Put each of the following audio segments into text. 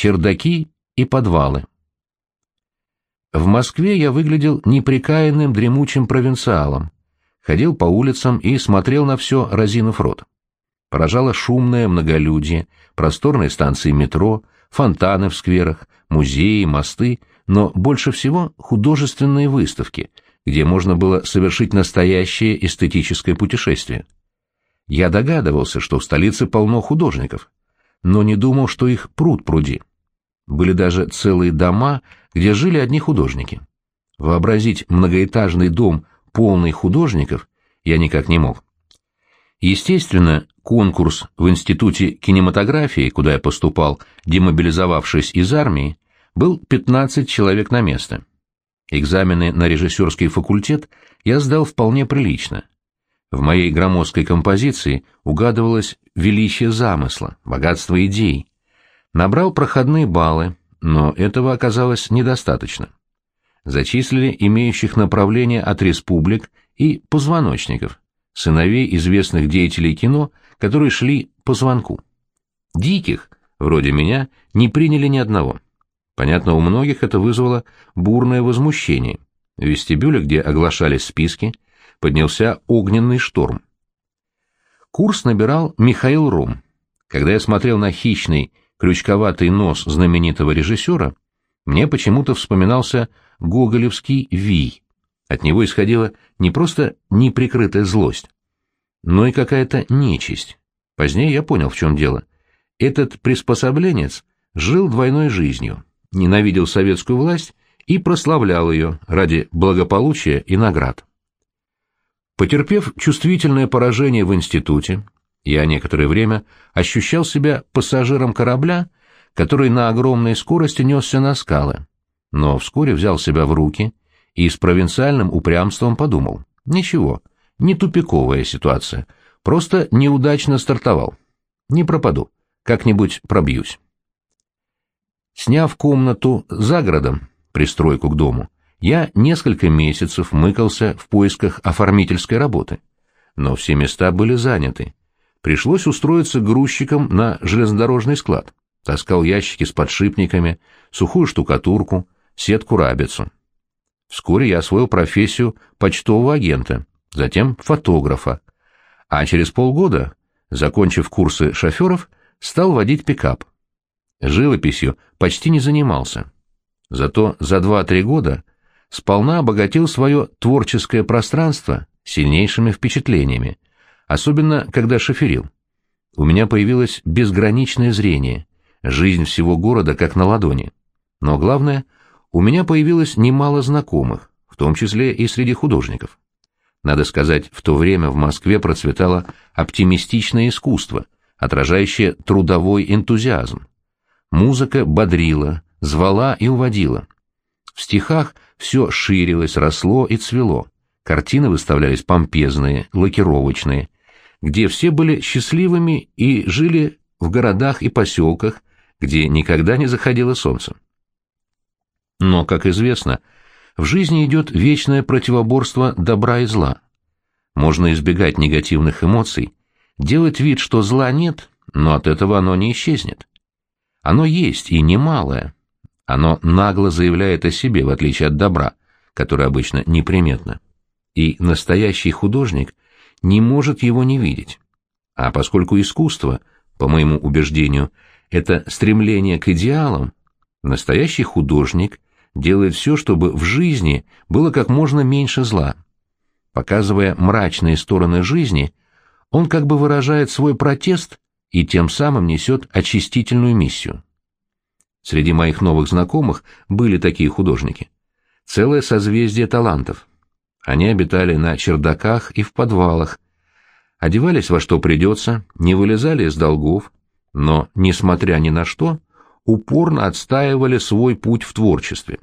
чердаки и подвалы. В Москве я выглядел неприкаянным дремучим провинциалом, ходил по улицам и смотрел на все, разинув рот. Поражало шумное многолюдие, просторные станции метро, фонтаны в скверах, музеи, мосты, но больше всего художественные выставки, где можно было совершить настоящее эстетическое путешествие. Я догадывался, что в столице полно художников, но не думал, что их пруд пруди. Были даже целые дома, где жили одни художники. Вообразить многоэтажный дом, полный художников, я никак не мог. Естественно, конкурс в Институте кинематографии, куда я поступал, демобилизовавшись из армии, был 15 человек на место. Экзамены на режиссерский факультет я сдал вполне прилично. В моей громоздкой композиции угадывалось величие замысла, богатство идей. Набрал проходные баллы, но этого оказалось недостаточно. Зачислили имеющих направление от республик и позвоночников, сыновей известных деятелей кино, которые шли по звонку. Диких, вроде меня, не приняли ни одного. Понятно, у многих это вызвало бурное возмущение. В вестибюле, где оглашались списки, поднялся огненный шторм. Курс набирал Михаил Ром. Когда я смотрел на хищный, крючковатый нос знаменитого режиссера, мне почему-то вспоминался гоголевский вий. От него исходила не просто неприкрытая злость, но и какая-то нечисть. Позднее я понял, в чем дело. Этот приспособленец жил двойной жизнью, ненавидел советскую власть и прославлял ее ради благополучия и наград. Потерпев чувствительное поражение в институте, я некоторое время ощущал себя пассажиром корабля, который на огромной скорости несся на скалы, но вскоре взял себя в руки и с провинциальным упрямством подумал, ничего, не тупиковая ситуация, просто неудачно стартовал. Не пропаду, как-нибудь пробьюсь. Сняв комнату за городом, пристройку к дому, я несколько месяцев мыкался в поисках оформительской работы, но все места были заняты. Пришлось устроиться грузчиком на железнодорожный склад. Таскал ящики с подшипниками, сухую штукатурку, сетку-рабицу. Вскоре я освоил профессию почтового агента, затем фотографа, а через полгода, закончив курсы шоферов, стал водить пикап. Живописью почти не занимался. Зато за 2-3 года сполна обогатил свое творческое пространство сильнейшими впечатлениями, особенно когда шоферил. У меня появилось безграничное зрение, жизнь всего города как на ладони. Но главное, у меня появилось немало знакомых, в том числе и среди художников. Надо сказать, в то время в Москве процветало оптимистичное искусство, отражающее трудовой энтузиазм. Музыка бодрила, звала и уводила. В стихах все ширилось, росло и цвело. Картины выставлялись помпезные, лакировочные, где все были счастливыми и жили в городах и поселках, где никогда не заходило солнце. Но, как известно, в жизни идет вечное противоборство добра и зла. Можно избегать негативных эмоций, делать вид, что зла нет, но от этого оно не исчезнет. Оно есть и немалое, оно нагло заявляет о себе, в отличие от добра, которое обычно неприметно. И настоящий художник не может его не видеть. А поскольку искусство, по моему убеждению, это стремление к идеалам, настоящий художник делает все, чтобы в жизни было как можно меньше зла. Показывая мрачные стороны жизни, он как бы выражает свой протест и тем самым несет очистительную миссию. Среди моих новых знакомых были такие художники. Целое созвездие талантов. Они обитали на чердаках и в подвалах, одевались во что придется, не вылезали из долгов, но, несмотря ни на что, упорно отстаивали свой путь в творчестве.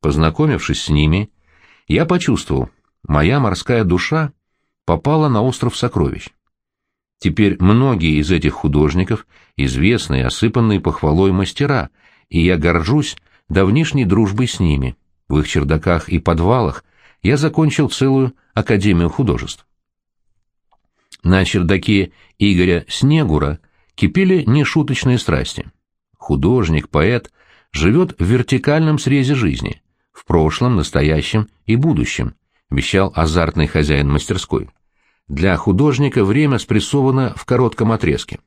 Познакомившись с ними, я почувствовал, моя морская душа попала на остров сокровищ. Теперь многие из этих художников — известные, осыпанные похвалой мастера — и я горжусь давнишней дружбой с ними. В их чердаках и подвалах я закончил целую Академию художеств. На чердаке Игоря Снегура кипели нешуточные страсти. художник, поэт, живет в вертикальном срезе жизни, в прошлом, настоящем и будущем, вещал азартный хозяин мастерской. Для художника время спрессовано в коротком отрезке.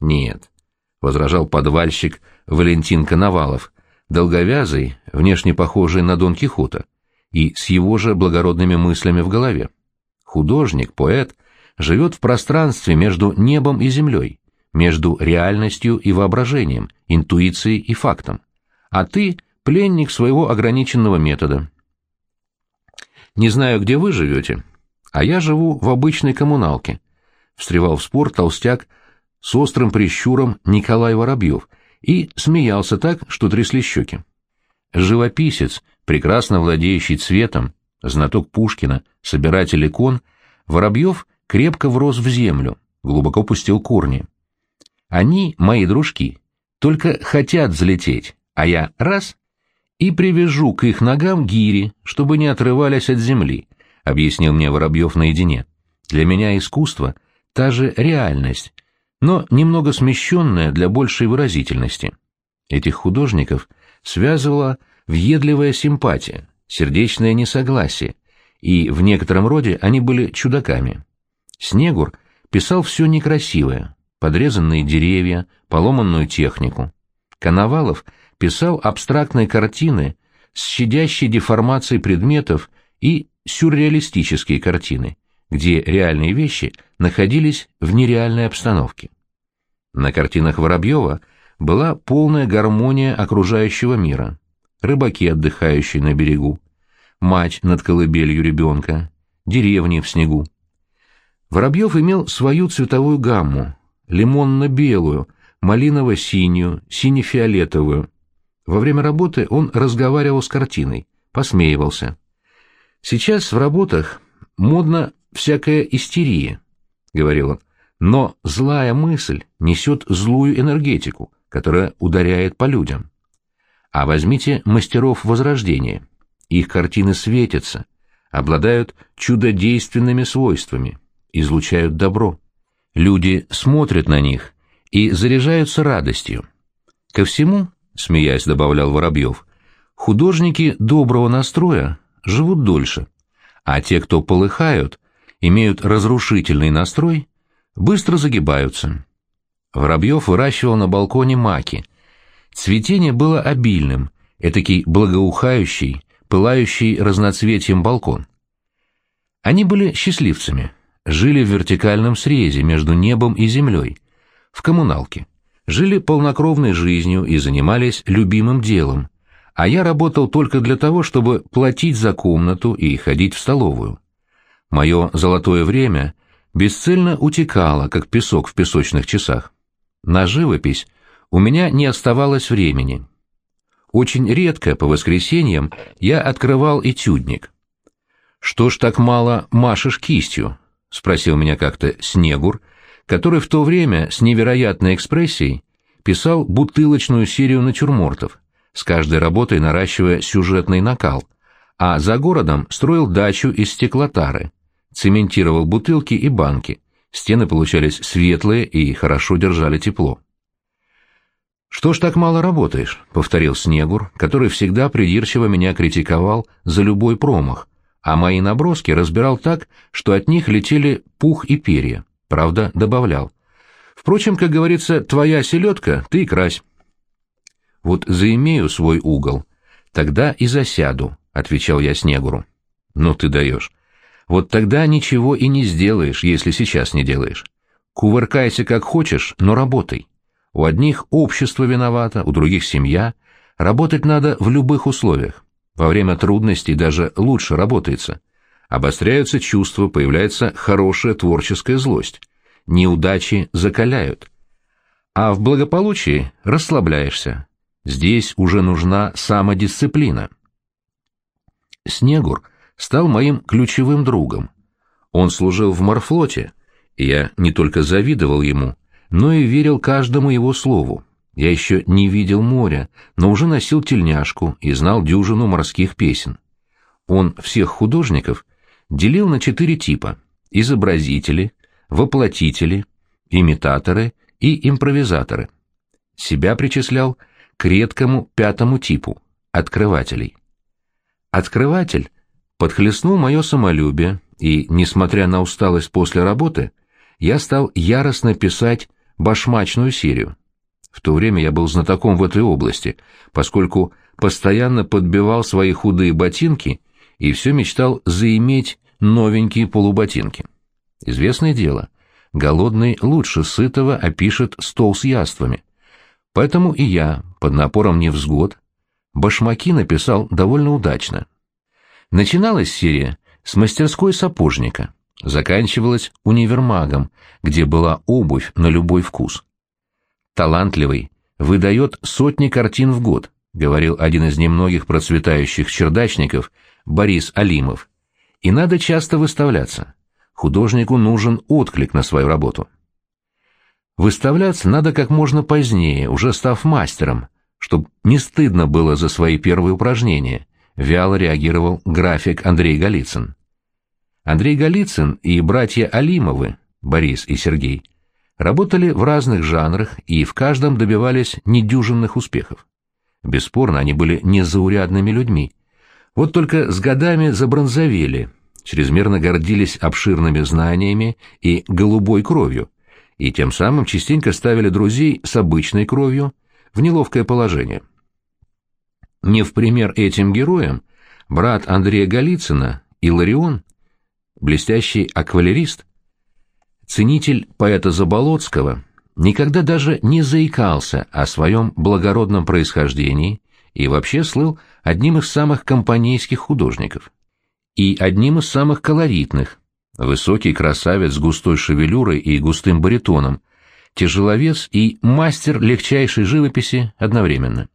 Нет, возражал подвальщик Валентин Коновалов, долговязый, внешне похожий на Дон Кихота, и с его же благородными мыслями в голове. Художник, поэт, живет в пространстве между небом и землей, между реальностью и воображением, интуицией и фактом. А ты — пленник своего ограниченного метода. Не знаю, где вы живете, а я живу в обычной коммуналке. Встревал в спор толстяк с острым прищуром Николай Воробьев и смеялся так, что трясли щеки. Живописец, прекрасно владеющий цветом, знаток Пушкина, собиратель икон, Воробьев крепко врос в землю, глубоко пустил корни. Они, мои дружки, только хотят взлететь, а я раз — и привяжу к их ногам гири, чтобы не отрывались от земли, — объяснил мне Воробьев наедине. Для меня искусство — та же реальность, но немного смещенная для большей выразительности. Этих художников связывала въедливая симпатия, сердечное несогласие, и в некотором роде они были чудаками. Снегур писал все некрасивое, подрезанные деревья, поломанную технику. Коновалов писал абстрактные картины с щадящей деформацией предметов и сюрреалистические картины, где реальные вещи находились в нереальной обстановке. На картинах Воробьева была полная гармония окружающего мира. Рыбаки, отдыхающие на берегу, мать над колыбелью ребенка, деревни в снегу. Воробьев имел свою цветовую гамму, лимонно-белую, малиново-синюю, сине-фиолетовую. Во время работы он разговаривал с картиной, посмеивался. Сейчас в работах модно всякая истерия, — говорил он, — но злая мысль несет злую энергетику, которая ударяет по людям. А возьмите мастеров Возрождения. Их картины светятся, обладают чудодейственными свойствами, излучают добро. Люди смотрят на них и заряжаются радостью. Ко всему, смеясь, добавлял Воробьев, художники доброго настроя живут дольше, а те, кто полыхают, имеют разрушительный настрой, быстро загибаются. Воробьев выращивал на балконе маки. Цветение было обильным, этакий благоухающий, пылающий разноцветием балкон. Они были счастливцами, жили в вертикальном срезе между небом и землей, в коммуналке, жили полнокровной жизнью и занимались любимым делом, а я работал только для того, чтобы платить за комнату и ходить в столовую. Мое золотое время бесцельно утекало, как песок в песочных часах. На живопись у меня не оставалось времени. Очень редко по воскресеньям я открывал этюдник. «Что ж так мало машешь кистью?» — спросил меня как-то Снегур, который в то время с невероятной экспрессией писал бутылочную серию натюрмортов, с каждой работой наращивая сюжетный накал, а за городом строил дачу из стеклотары, цементировал бутылки и банки, стены получались светлые и хорошо держали тепло. «Что ж так мало работаешь?» — повторил Снегур, который всегда придирчиво меня критиковал за любой промах, а мои наброски разбирал так, что от них летели пух и перья. Правда, добавлял. Впрочем, как говорится, твоя селедка, ты и крась. Вот заимею свой угол, тогда и засяду, — отвечал я Снегуру. Ну ты даешь. Вот тогда ничего и не сделаешь, если сейчас не делаешь. Кувыркайся как хочешь, но работай. У одних общество виновато, у других семья. Работать надо в любых условиях. Во время трудностей даже лучше работается обостряются чувства, появляется хорошая творческая злость. Неудачи закаляют. А в благополучии расслабляешься. Здесь уже нужна самодисциплина. Снегур стал моим ключевым другом. Он служил в морфлоте, и я не только завидовал ему, но и верил каждому его слову. Я еще не видел моря, но уже носил тельняшку и знал дюжину морских песен. Он всех художников делил на четыре типа – изобразители, воплотители, имитаторы и импровизаторы. себя причислял к редкому пятому типу — открывателей. Открыватель подхлестнул мое самолюбие, и, несмотря на усталость после работы, я стал яростно писать башмачную серию. В то время я был знатоком в этой области, поскольку постоянно подбивал свои худые ботинки и все мечтал заиметь новенькие полуботинки. Известное дело, голодный лучше сытого опишет стол с яствами. Поэтому и я, под напором невзгод, башмаки написал довольно удачно. Начиналась серия с мастерской сапожника, заканчивалась универмагом, где была обувь на любой вкус. Талантливый выдает сотни картин в год, говорил один из немногих процветающих чердачников Борис Алимов. И надо часто выставляться. Художнику нужен отклик на свою работу. Выставляться надо как можно позднее, уже став мастером, чтобы не стыдно было за свои первые упражнения, вяло реагировал график Андрей Голицын. Андрей Голицын и братья Алимовы, Борис и Сергей, работали в разных жанрах и в каждом добивались недюжинных успехов. Бесспорно, они были незаурядными людьми. Вот только с годами забронзовели, чрезмерно гордились обширными знаниями и голубой кровью, и тем самым частенько ставили друзей с обычной кровью в неловкое положение. Не в пример этим героям, брат Андрея Голицына, Иларион, блестящий аквалерист, ценитель поэта Заболоцкого, никогда даже не заикался о своем благородном происхождении и вообще слыл одним из самых компанейских художников. И одним из самых колоритных, высокий красавец с густой шевелюрой и густым баритоном, тяжеловес и мастер легчайшей живописи одновременно.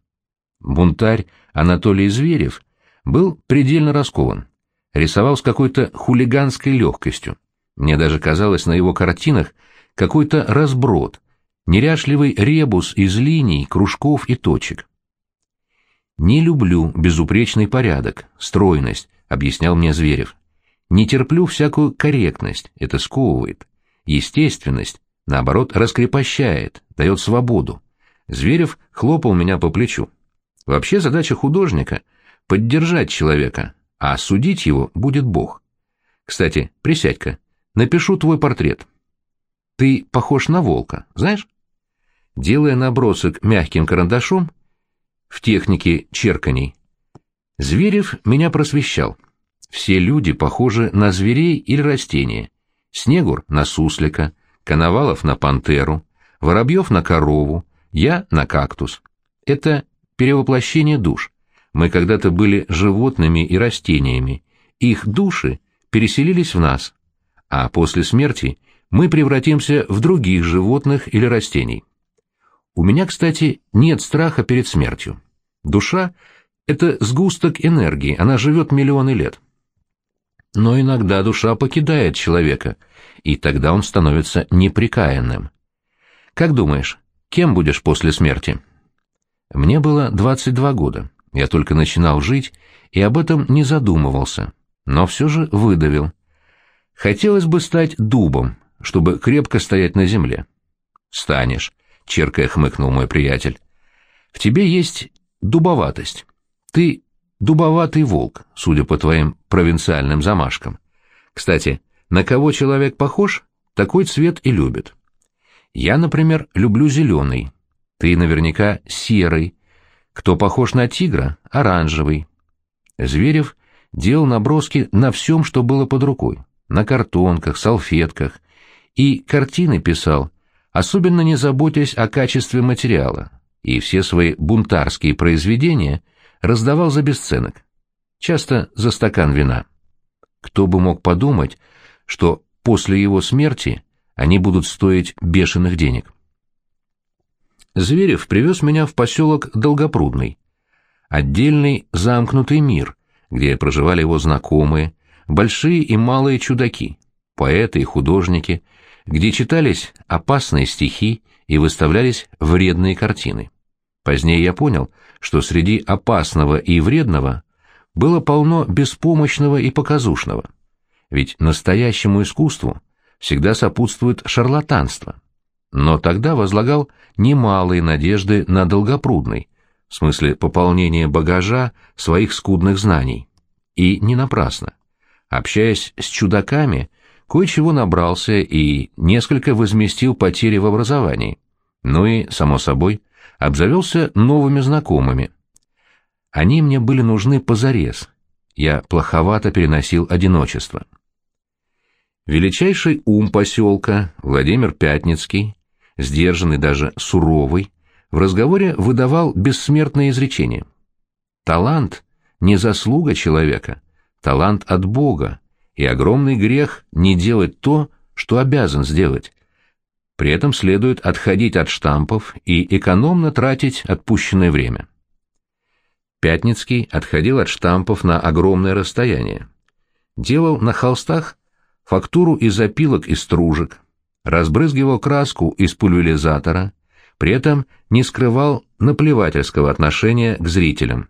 Бунтарь Анатолий Зверев был предельно раскован, рисовал с какой-то хулиганской легкостью. Мне даже казалось на его картинах какой-то разброд, неряшливый ребус из линий, кружков и точек. «Не люблю безупречный порядок, стройность», — объяснял мне Зверев. «Не терплю всякую корректность, это сковывает. Естественность, наоборот, раскрепощает, дает свободу». Зверев хлопал меня по плечу. Вообще задача художника — поддержать человека, а судить его будет Бог. Кстати, присядь-ка, напишу твой портрет. Ты похож на волка, знаешь? Делая набросок мягким карандашом в технике черканий, Зверев меня просвещал. Все люди похожи на зверей или растения. Снегур — на суслика, Коновалов — на пантеру, Воробьев — на корову, я — на кактус. Это перевоплощение душ. Мы когда-то были животными и растениями, их души переселились в нас, а после смерти мы превратимся в других животных или растений. У меня, кстати, нет страха перед смертью. Душа — это сгусток энергии, она живет миллионы лет. Но иногда душа покидает человека, и тогда он становится неприкаянным. Как думаешь, кем будешь после смерти? Мне было 22 года, я только начинал жить и об этом не задумывался, но все же выдавил. Хотелось бы стать дубом, чтобы крепко стоять на земле. «Станешь», — черкая хмыкнул мой приятель. «В тебе есть дубоватость. Ты дубоватый волк, судя по твоим провинциальным замашкам. Кстати, на кого человек похож, такой цвет и любит. Я, например, люблю зеленый, ты наверняка серый. Кто похож на тигра? Оранжевый. Зверев делал наброски на всем, что было под рукой. На картонках, салфетках. И картины писал, особенно не заботясь о качестве материала. И все свои бунтарские произведения раздавал за бесценок. Часто за стакан вина. Кто бы мог подумать, что после его смерти они будут стоить бешеных денег. Зверев привез меня в поселок Долгопрудный. Отдельный замкнутый мир, где проживали его знакомые, большие и малые чудаки, поэты и художники, где читались опасные стихи и выставлялись вредные картины. Позднее я понял, что среди опасного и вредного было полно беспомощного и показушного. Ведь настоящему искусству всегда сопутствует шарлатанство. Но тогда возлагал немалые надежды на Долгопрудный, в смысле пополнения багажа своих скудных знаний. И не напрасно. Общаясь с чудаками, кое-чего набрался и несколько возместил потери в образовании. Ну и, само собой, обзавелся новыми знакомыми. Они мне были нужны позарез. Я плоховато переносил одиночество. Величайший ум поселка, Владимир Пятницкий, сдержанный даже суровый, в разговоре выдавал бессмертное изречение. Талант — не заслуга человека, талант от Бога, и огромный грех не делать то, что обязан сделать. При этом следует отходить от штампов и экономно тратить отпущенное время. Пятницкий отходил от штампов на огромное расстояние. Делал на холстах фактуру из опилок и стружек, разбрызгивал краску из пульверизатора, при этом не скрывал наплевательского отношения к зрителям.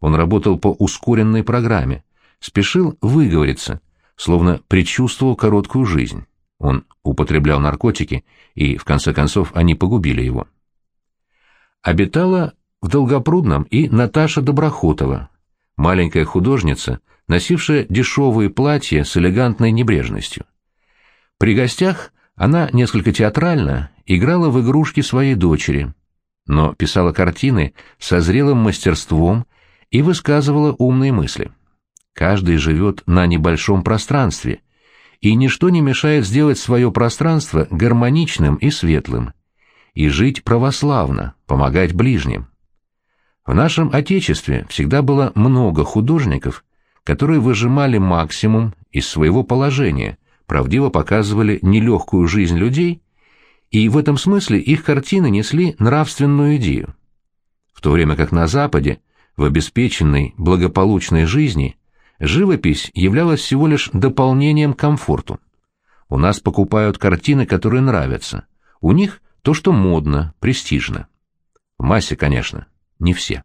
Он работал по ускоренной программе, спешил выговориться, словно предчувствовал короткую жизнь. Он употреблял наркотики, и, в конце концов, они погубили его. Обитала в Долгопрудном и Наташа Доброхотова, маленькая художница, носившая дешевые платья с элегантной небрежностью. При гостях она несколько театрально играла в игрушки своей дочери, но писала картины со зрелым мастерством и высказывала умные мысли. Каждый живет на небольшом пространстве, и ничто не мешает сделать свое пространство гармоничным и светлым, и жить православно, помогать ближним. В нашем Отечестве всегда было много художников, которые выжимали максимум из своего положения, правдиво показывали нелегкую жизнь людей, и в этом смысле их картины несли нравственную идею. В то время как на Западе, в обеспеченной, благополучной жизни, живопись являлась всего лишь дополнением комфорту. У нас покупают картины, которые нравятся. У них то, что модно, престижно. В массе, конечно, не все.